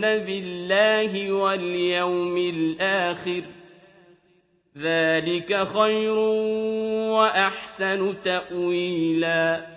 بِاللَّهِ وَالْيَوْمِ الْآخِرِ ۚ ذَٰلِكَ خَيْرٌ وَأَحْسَنُ تَأْوِيلًا